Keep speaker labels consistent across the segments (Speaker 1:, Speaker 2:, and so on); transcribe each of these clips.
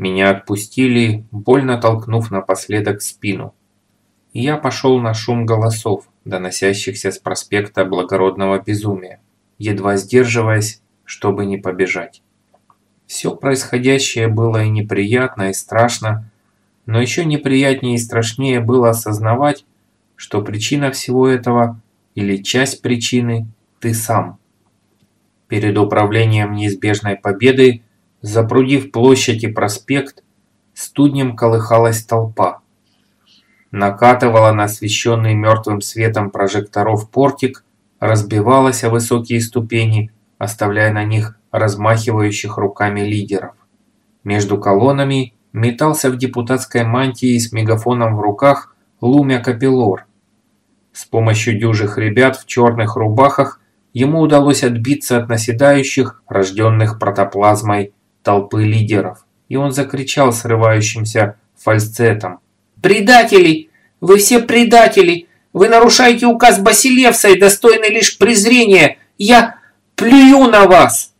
Speaker 1: Меня отпустили, больно толкнув напоследок спину. Я пошел на шум голосов, доносящихся с проспекта благородного безумия, едва сдерживаясь, чтобы не побежать. Все происходящее было и неприятно, и страшно, но еще неприятнее и страшнее было осознавать, что причина всего этого или часть причины ты сам. Перед управлением неизбежной победы Запрудив площадь и проспект, студнем колыхалась толпа. Накатывала на освещенный мертвым светом прожекторов портик, разбивалась о высокие ступени, оставляя на них размахивающих руками лидеров. Между колоннами метался в депутатской мантии с мегафоном в руках Лумя Капеллор. С помощью дюжих ребят в черных рубахах ему удалось отбиться от наседающих, рожденных протоплазмой толпы лидеров, и он закричал срывающимся фальцетом.
Speaker 2: «Предатели! Вы все предатели! Вы нарушаете указ Басилевса и достойны лишь презрения! Я плюю на вас!»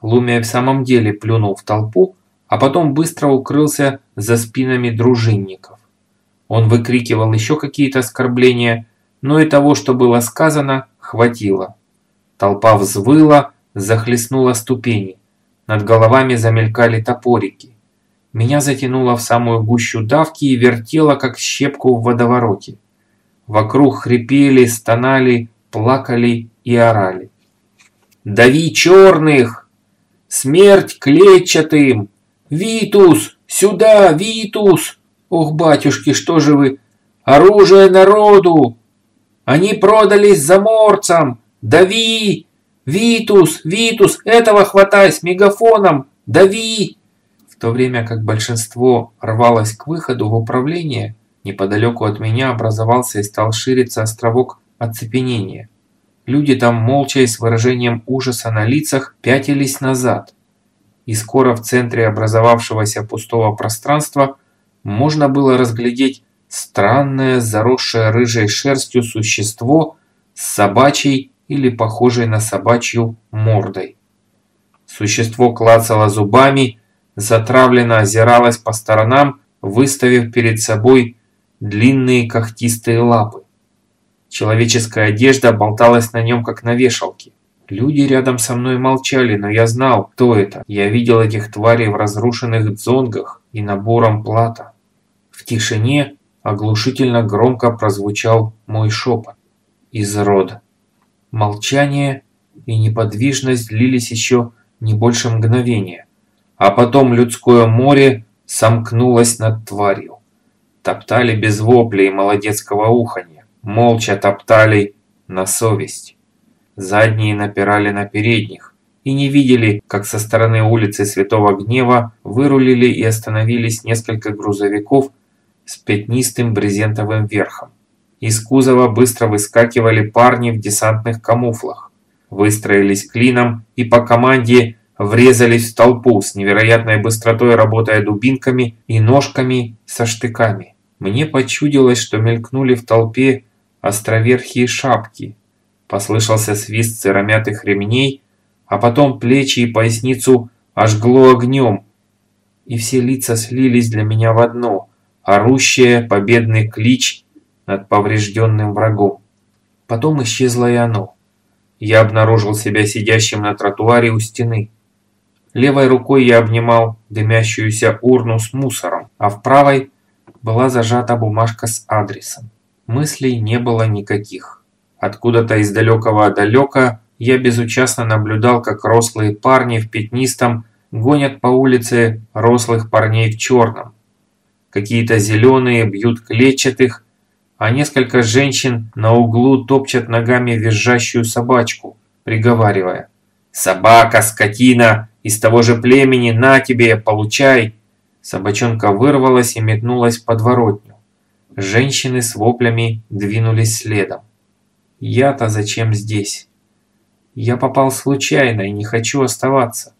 Speaker 1: Лумия в самом деле плюнул в толпу, а потом быстро укрылся за спинами дружинников. Он выкрикивал еще какие-то оскорбления, но и того, что было сказано, хватило. Толпа взвыла, захлестнула ступени. Над головами замелькали топорики. Меня затянуло в самую гущу давки и вертело, как щепку в водовороте. Вокруг хрипели, стонали, плакали и орали. «Дави черных! Смерть клетчатым! Витус! Сюда, Витус! Ох, батюшки, что же вы! Оружие народу! Они продались заморцам! Дави! «Витус! Витус! Этого хватай с мегафоном! Дави!» В то время как большинство рвалось к выходу в управление, неподалеку от меня образовался и стал шириться островок оцепенения. Люди там молча и с выражением ужаса на лицах пятились назад. И скоро в центре образовавшегося пустого пространства можно было разглядеть странное, заросшее рыжей шерстью существо с собачьей или похожей на собачью мордой. Существо клацало зубами, затравленно озиралось по сторонам, выставив перед собой длинные когтистые лапы. Человеческая одежда болталась на нем, как на вешалке. Люди рядом со мной молчали, но я знал, кто это. Я видел этих тварей в разрушенных дзонгах и набором плата. В тишине оглушительно громко прозвучал мой шепот. Из рода. Молчание и неподвижность длились еще не больше мгновения, а потом людское море сомкнулось над тварью. Топтали без вопля и молодецкого уханья, молча топтали на совесть. Задние напирали на передних и не видели, как со стороны улицы Святого Гнева вырулили и остановились несколько грузовиков с пятнистым брезентовым верхом. Из кузова быстро выскакивали парни в десантных камуфлах. Выстроились клином и по команде врезались в толпу с невероятной быстротой работая дубинками и ножками со штыками. Мне почудилось, что мелькнули в толпе островерхие шапки. Послышался свист сыромятых ремней, а потом плечи и поясницу ожгло огнем. И все лица слились для меня в одно, орущее победный клич над поврежденным врагом. Потом исчезло и оно. Я обнаружил себя сидящим на тротуаре у стены. Левой рукой я обнимал дымящуюся урну с мусором, а в правой была зажата бумажка с адресом. Мыслей не было никаких. Откуда-то из далекого далека я безучастно наблюдал, как рослые парни в пятнистом гонят по улице рослых парней в черном. Какие-то зеленые бьют клетчатых, а несколько женщин на углу топчат ногами визжащую собачку, приговаривая «Собака, скотина, из того же племени, на тебе, получай!» Собачонка вырвалась и метнулась в подворотню. Женщины с воплями двинулись следом. Я-то зачем здесь? Я попал случайно и не хочу оставаться.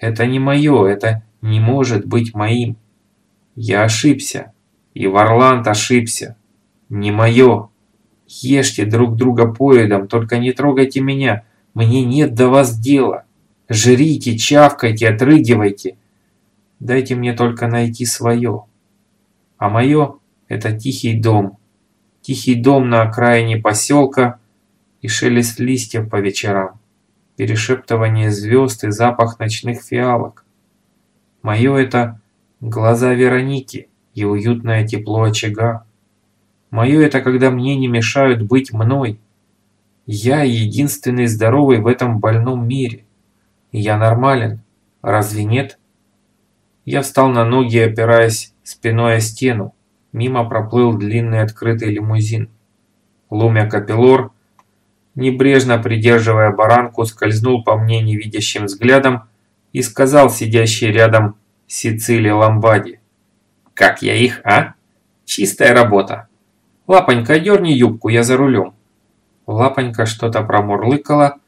Speaker 1: Это не мое, это не может быть моим. Я ошибся. И Варланд ошибся. Не мое. Ешьте друг друга поедом, только не трогайте меня. Мне нет до вас дела. Жрите, чавкайте, отрыгивайте. Дайте мне только найти свое. А мое – это тихий дом. Тихий дом на окраине поселка и шелест листьев по вечерам, перешептывание звезд и запах ночных фиалок. Мое – это глаза Вероники и уютное тепло очага. Мое – это когда мне не мешают быть мной. Я единственный здоровый в этом больном мире. Я нормален. Разве нет? Я встал на ноги, опираясь спиной о стену. Мимо проплыл длинный открытый лимузин. Лумя Капеллор, небрежно придерживая баранку, скользнул по мне невидящим взглядом и сказал сидящий рядом Сицилии Ламбади. «Как я их, а? Чистая работа. Лапонька, дерни юбку, я за рулем». Лапонька что-то промурлыкала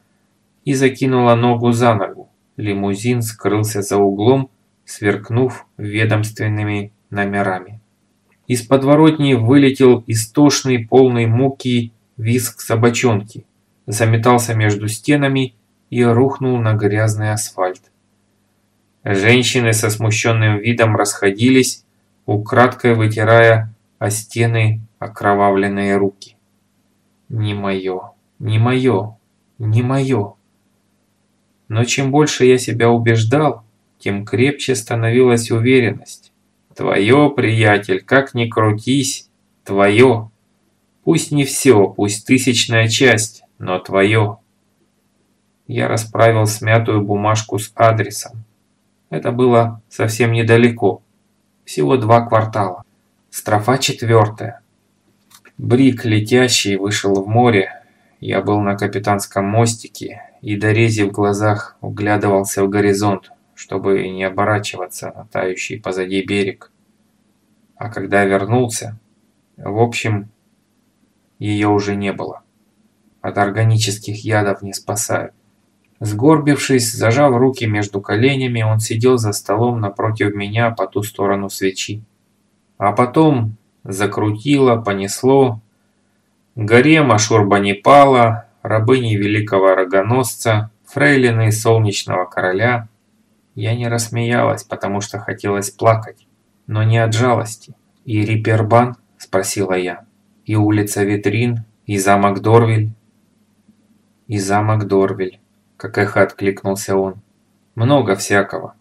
Speaker 1: и закинула ногу за ногу. Лимузин скрылся за углом, сверкнув ведомственными номерами. Из подворотни вылетел истошный, полный муки визг собачонки, заметался между стенами и рухнул на грязный асфальт. Женщины со смущенным видом расходились, украдкой вытирая о стены окровавленные руки. Не мое, не мое, не мое. Но чем больше я себя убеждал, тем крепче становилась уверенность. Твое, приятель, как ни крутись, твое. Пусть не все, пусть тысячная часть, но твое. Я расправил смятую бумажку с адресом. Это было совсем недалеко, всего два квартала. Строфа четвертая. Брик, летящий, вышел в море. Я был на капитанском мостике и, дорезив в глазах, углядывался в горизонт, чтобы не оборачиваться на тающий позади берег. А когда вернулся, в общем, ее уже не было. От органических ядов не спасают. Сгорбившись, зажав руки между коленями, он сидел за столом напротив меня по ту сторону свечи. А потом закрутило, понесло. Гарема Шурбанипала, рабыни великого рогоносца, фрейлины солнечного короля. Я не рассмеялась, потому что хотелось плакать, но не от жалости. «И Рипербан?» – спросила я. «И улица Витрин? И замок Дорвиль?» «И замок Дорвиль», – как эхо откликнулся он. «Много всякого.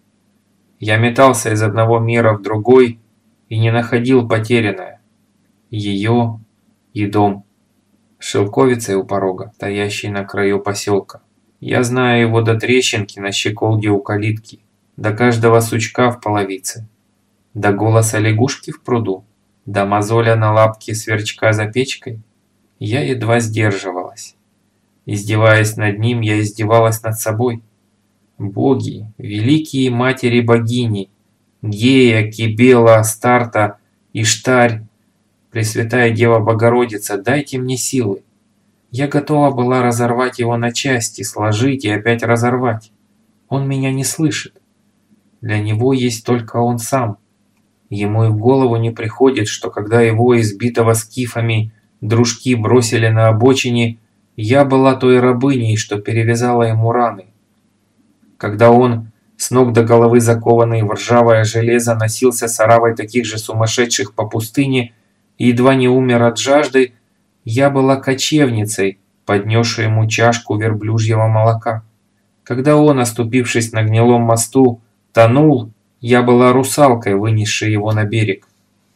Speaker 1: Я метался из одного мира в другой, и не находил потерянное. Ее и дом. Шелковицей у порога, стоящий на краю поселка. Я знаю его до трещинки на щеколде у калитки, до каждого сучка в половице, до голоса лягушки в пруду, до мозоля на лапке сверчка за печкой. Я едва сдерживалась. Издеваясь над ним, я издевалась над собой. Боги, великие матери-богини, Гея, Кибела, Старта, Иштарь, Пресвятая Дева Богородица, дайте мне силы. Я готова была разорвать его на части, сложить и опять разорвать. Он меня не слышит. Для него есть только он сам. Ему и в голову не приходит, что когда его избитого скифами дружки бросили на обочине, я была той рабыней, что перевязала ему раны. Когда он с ног до головы закованный в ржавое железо, носился с оравой таких же сумасшедших по пустыне и едва не умер от жажды, я была кочевницей, поднесшей ему чашку верблюжьего молока. Когда он, оступившись на гнилом мосту, тонул, я была русалкой, вынесшей его на берег.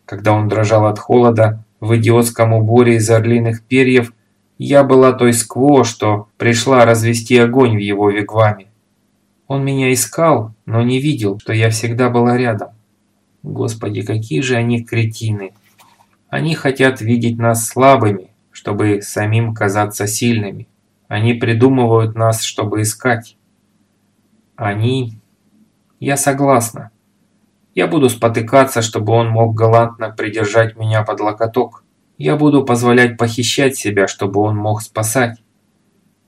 Speaker 1: Когда он дрожал от холода в идиотском уборе из орлиных перьев, я была той скво, что пришла развести огонь в его вигваме. Он меня искал, но не видел, что я всегда была рядом. Господи, какие же они кретины. Они хотят видеть нас слабыми, чтобы самим казаться сильными. Они придумывают нас, чтобы искать. Они... Я согласна. Я буду спотыкаться, чтобы он мог галантно придержать меня под локоток. Я буду позволять похищать себя, чтобы он мог спасать.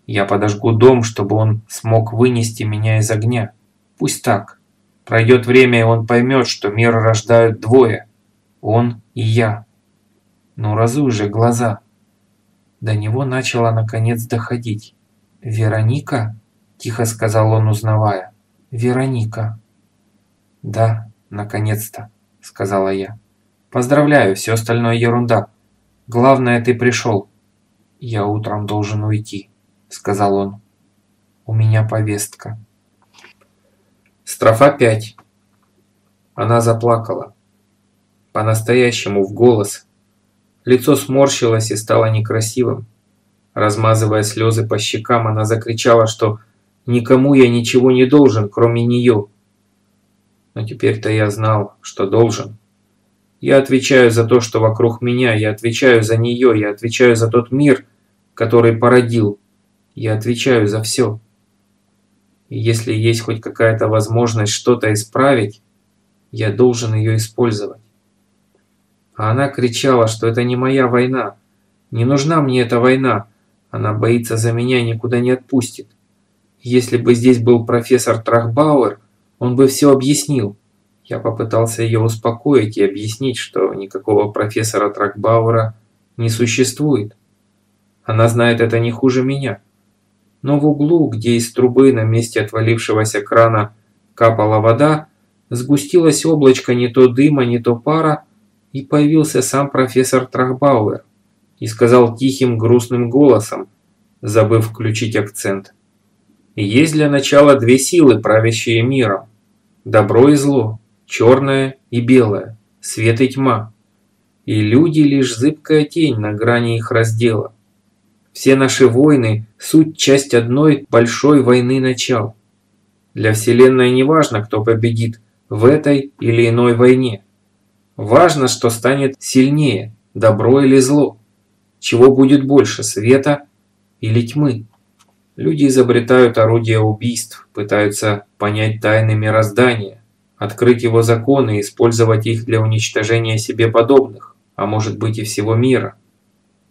Speaker 1: Я подожгу дом, чтобы он смог вынести меня из огня. Пусть так. Пройдет время, и он поймет, что мир рождают двое. Он и я. Ну разуй же глаза. До него начало наконец доходить. «Вероника?» – тихо сказал он, узнавая. «Вероника». «Да, наконец-то», — сказала я. «Поздравляю, все остальное ерунда. Главное, ты пришел». «Я утром должен уйти», — сказал он. «У меня повестка». Строфа 5. Она заплакала. По-настоящему в голос. Лицо сморщилось и стало некрасивым. Размазывая слезы по щекам, она закричала, что «никому я ничего не должен, кроме нее». Но теперь-то я знал, что должен. Я отвечаю за то, что вокруг меня, я отвечаю за нее, я отвечаю за тот мир, который породил. Я отвечаю за все. И если есть хоть какая-то возможность что-то исправить, я должен ее использовать. А она кричала, что это не моя война. Не нужна мне эта война. Она боится за меня и никуда не отпустит. Если бы здесь был профессор Трахбауэр, он бы все объяснил. Я попытался ее успокоить и объяснить, что никакого профессора Трахбауэра не существует. Она знает это не хуже меня. Но в углу, где из трубы на месте отвалившегося крана капала вода, сгустилось облачко не то дыма, не то пара, и появился сам профессор Трахбауэр и сказал тихим грустным голосом, забыв включить акцент. Есть для начала две силы, правящие миром. Добро и зло, черное и белое, свет и тьма. И люди лишь зыбкая тень на грани их раздела. Все наши войны – суть часть одной большой войны начал. Для Вселенной не важно, кто победит в этой или иной войне. Важно, что станет сильнее, добро или зло. Чего будет больше, света или тьмы? Люди изобретают орудия убийств, пытаются понять тайны мироздания, открыть его законы и использовать их для уничтожения себе подобных, а может быть и всего мира.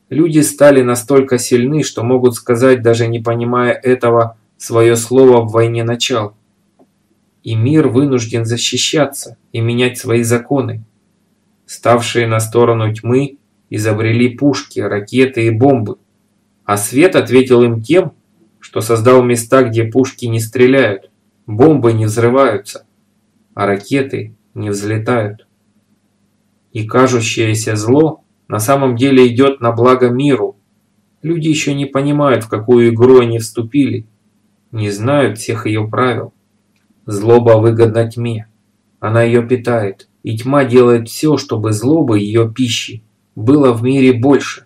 Speaker 1: Люди стали настолько сильны, что могут сказать, даже не понимая этого, свое слово в войне начал. И мир вынужден защищаться и менять свои законы. Ставшие на сторону тьмы изобрели пушки, ракеты и бомбы, а свет ответил им тем, что создал места, где пушки не стреляют, бомбы не взрываются, а ракеты не взлетают. И кажущееся зло на самом деле идет на благо миру. Люди еще не понимают, в какую игру они вступили, не знают всех ее правил. Злоба выгодна тьме, она ее питает, и тьма делает все, чтобы злобы ее пищи было в мире больше.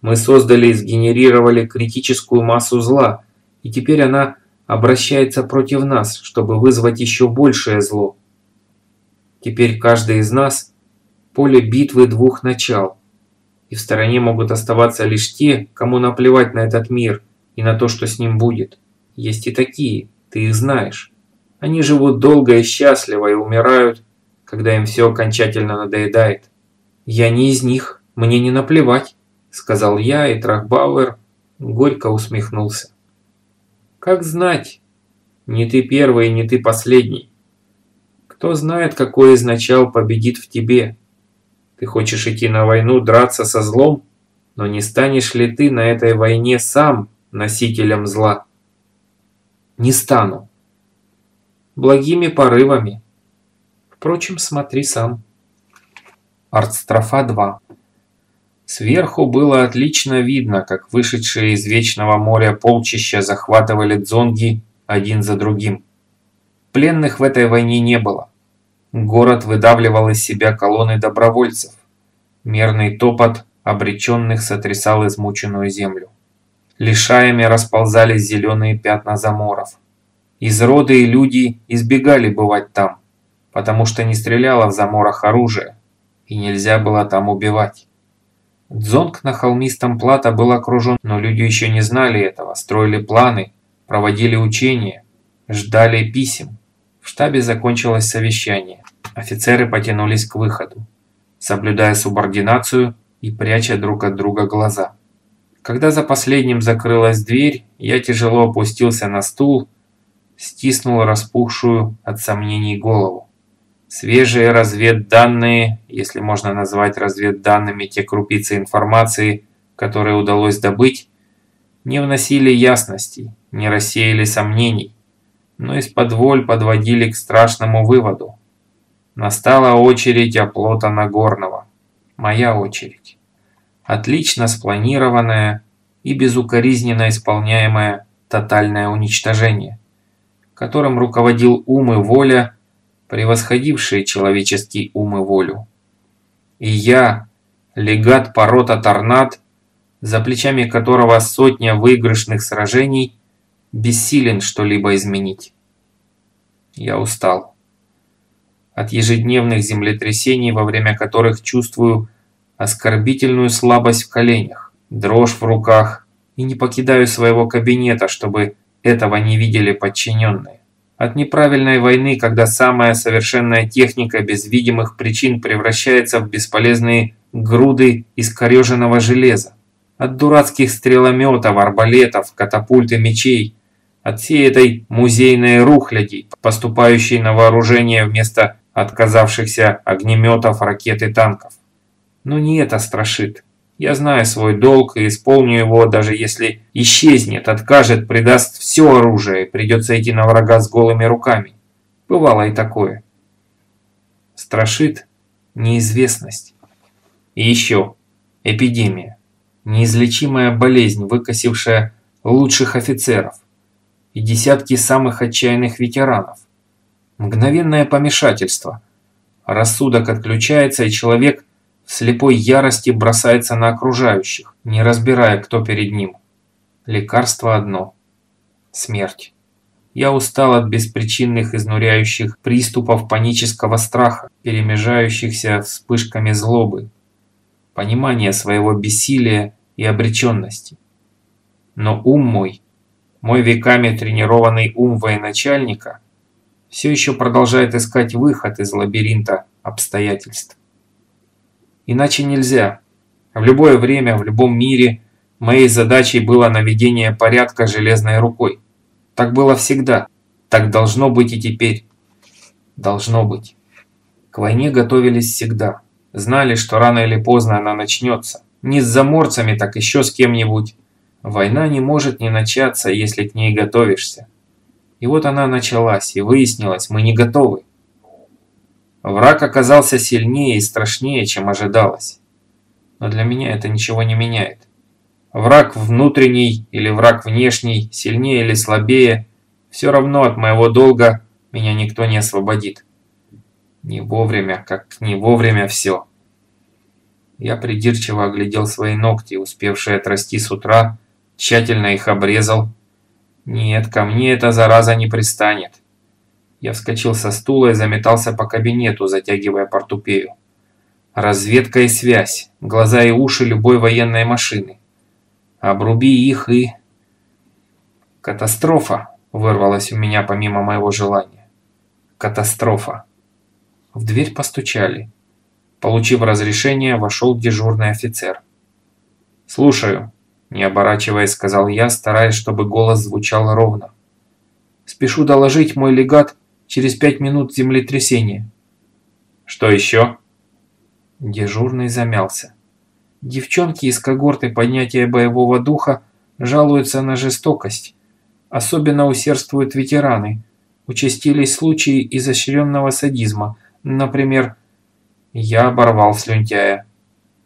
Speaker 1: Мы создали и сгенерировали критическую массу зла, и теперь она обращается против нас, чтобы вызвать еще большее зло. Теперь каждый из нас – поле битвы двух начал, и в стороне могут оставаться лишь те, кому наплевать на этот мир и на то, что с ним будет. Есть и такие, ты их знаешь. Они живут долго и счастливо и умирают, когда им все окончательно надоедает. Я не из них, мне не наплевать. – сказал я, и Трахбауэр горько усмехнулся. «Как знать, не ты первый, не ты последний. Кто знает, какой из начал победит в тебе. Ты хочешь идти на войну, драться со злом, но не станешь ли ты на этой войне сам носителем зла?» «Не стану. Благими порывами. Впрочем, смотри сам». Артстрофа 2 Сверху было отлично видно, как вышедшие из Вечного моря полчища захватывали дзонги один за другим. Пленных в этой войне не было. Город выдавливал из себя колонны добровольцев. Мерный топот обреченных сотрясал измученную землю. Лишаями расползались зеленые пятна заморов. Изроды и люди избегали бывать там, потому что не стреляло в заморах оружие, и нельзя было там убивать. Дзонг на холмистом плато был окружен, но люди еще не знали этого, строили планы, проводили учения, ждали писем. В штабе закончилось совещание. Офицеры потянулись к выходу, соблюдая субординацию и пряча друг от друга глаза. Когда за последним закрылась дверь, я тяжело опустился на стул, стиснул распухшую от сомнений голову. Свежие разведданные, если можно назвать разведданными те крупицы информации, которые удалось добыть, не вносили ясности, не рассеяли сомнений, но из-под воль подводили к страшному выводу. Настала очередь оплота Нагорного. Моя очередь. Отлично спланированное и безукоризненно исполняемое тотальное уничтожение, которым руководил ум и воля, превосходившие человеческий ум и волю. И я, легат порота Торнад, за плечами которого сотня выигрышных сражений, бессилен что-либо изменить. Я устал. От ежедневных землетрясений, во время которых чувствую оскорбительную слабость в коленях, дрожь в руках и не покидаю своего кабинета, чтобы этого не видели подчиненные. От неправильной войны, когда самая совершенная техника без видимых причин превращается в бесполезные груды искореженного железа. От дурацких стрелометов, арбалетов, катапульт и мечей. От всей этой музейной рухляди, поступающей на вооружение вместо отказавшихся огнеметов, ракет и танков. Но не это страшит. Я знаю свой долг и исполню его, даже если исчезнет, откажет, предаст все оружие, придется идти на врага с голыми руками. Бывало и такое. Страшит неизвестность. И еще эпидемия. Неизлечимая болезнь, выкосившая лучших офицеров и десятки самых отчаянных ветеранов. Мгновенное помешательство. Рассудок отключается, и человек слепой ярости бросается на окружающих, не разбирая, кто перед ним. Лекарство одно – смерть. Я устал от беспричинных изнуряющих приступов панического страха, перемежающихся вспышками злобы, понимания своего бессилия и обреченности. Но ум мой, мой веками тренированный ум военачальника – все еще продолжает искать выход из лабиринта обстоятельств. Иначе нельзя. В любое время, в любом мире моей задачей было наведение порядка железной рукой. Так было всегда. Так должно быть и теперь. Должно быть. К войне готовились всегда. Знали, что рано или поздно она начнется. Не с заморцами, так еще с кем-нибудь. Война не может не начаться, если к ней готовишься. И вот она началась, и выяснилось, мы не готовы. Враг оказался сильнее и страшнее, чем ожидалось. Но для меня это ничего не меняет. Враг внутренний или враг внешний, сильнее или слабее, все равно от моего долга меня никто не освободит. Не вовремя, как не вовремя все. Я придирчиво оглядел свои ногти, успевшие отрасти с утра, тщательно их обрезал, нет, ко мне эта зараза не пристанет. Я вскочил со стула и заметался по кабинету, затягивая портупею. Разведка и связь, глаза и уши любой военной машины. Обруби их и... Катастрофа вырвалась у меня помимо моего желания. Катастрофа. В дверь постучали. Получив разрешение, вошел дежурный офицер. «Слушаю», не оборачиваясь, сказал я, стараясь, чтобы голос звучал ровно. «Спешу доложить, мой легат, через пять минут землетрясение». «Что еще?» Дежурный замялся. Девчонки из когорты поднятия боевого духа жалуются на жестокость. Особенно усердствуют ветераны. Участились случаи изощренного садизма. Например, я оборвал слюнтяя.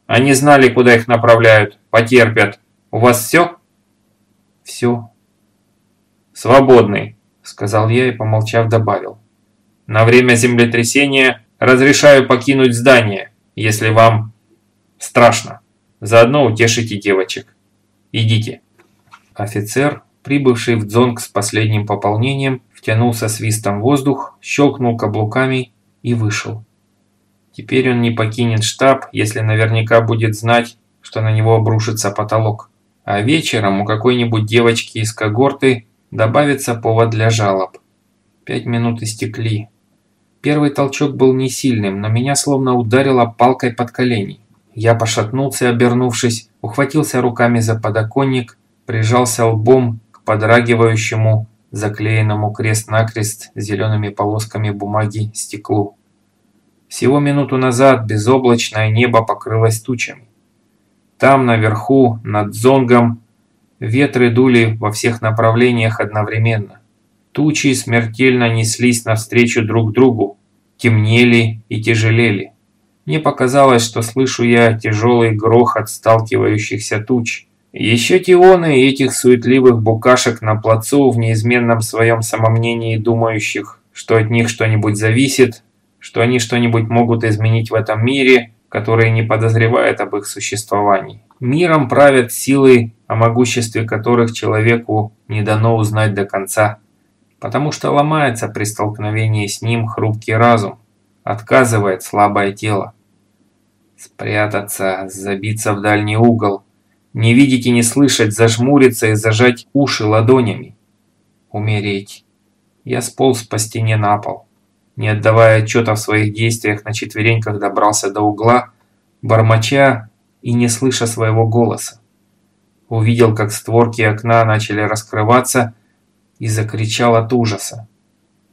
Speaker 1: Они знали, куда их направляют. Потерпят. У вас все?» «Все». «Свободный», — сказал я и, помолчав, добавил. «На время землетрясения разрешаю покинуть здание, если вам страшно. Заодно утешите девочек. Идите». Офицер, прибывший в дзонг с последним пополнением, втянул со свистом воздух, щелкнул каблуками и вышел. Теперь он не покинет штаб, если наверняка будет знать, что на него обрушится потолок а вечером у какой-нибудь девочки из когорты добавится повод для жалоб. Пять минут истекли. Первый толчок был не сильным, но меня словно ударило палкой под колени. Я пошатнулся, обернувшись, ухватился руками за подоконник, прижался лбом к подрагивающему, заклеенному крест-накрест зелеными полосками бумаги стеклу. Всего минуту назад безоблачное небо покрылось тучами. Там, наверху, над Зонгом, ветры дули во всех направлениях одновременно. Тучи смертельно неслись навстречу друг другу, темнели и тяжелели. Мне показалось, что слышу я тяжелый грохот сталкивающихся туч. Еще тионы этих суетливых букашек на плацу в неизменном своем самомнении думающих, что от них что-нибудь зависит, что они что-нибудь могут изменить в этом мире, который не подозревает об их существовании. Миром правят силы, о могуществе которых человеку не дано узнать до конца, потому что ломается при столкновении с ним хрупкий разум, отказывает слабое тело. Спрятаться, забиться в дальний угол, не видеть и не слышать, зажмуриться и зажать уши ладонями. Умереть. Я сполз по стене на пол. Не отдавая отчета в своих действиях, на четвереньках добрался до угла, бормоча и не слыша своего голоса. Увидел, как створки окна начали раскрываться и закричал от ужаса.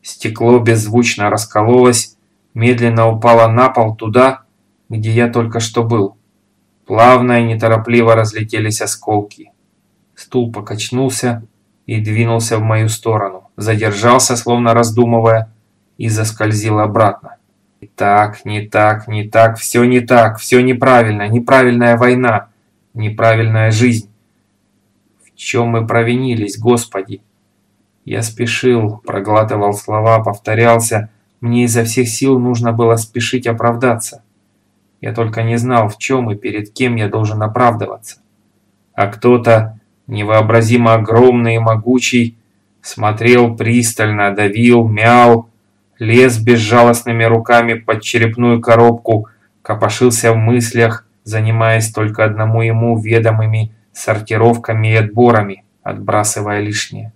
Speaker 1: Стекло беззвучно раскололось, медленно упало на пол туда, где я только что был. Плавно и неторопливо разлетелись осколки. Стул покачнулся и двинулся в мою сторону. Задержался, словно раздумывая, и заскользил обратно. Не так, не так, не так, все не так, все неправильно, неправильная война, неправильная жизнь. В чем мы провинились, Господи? Я спешил, проглатывал слова, повторялся. Мне изо всех сил нужно было спешить оправдаться. Я только не знал, в чем и перед кем я должен оправдываться. А кто-то, невообразимо огромный и могучий, смотрел пристально, давил, мял, лез безжалостными руками под черепную коробку, копошился в мыслях, занимаясь только одному ему ведомыми сортировками и отборами, отбрасывая лишнее.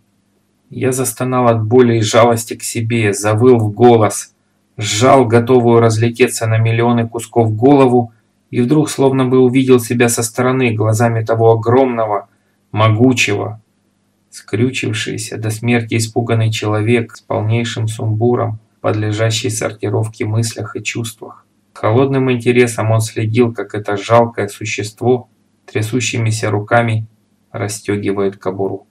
Speaker 1: Я застонал от боли и жалости к себе, завыл в голос – сжал готовую разлететься на миллионы кусков голову и вдруг словно бы увидел себя со стороны глазами того огромного, могучего, скрючившийся до смерти испуганный человек с полнейшим сумбуром, подлежащий сортировке мыслях и чувствах. Холодным интересом он следил, как это жалкое существо трясущимися руками расстегивает кобуру.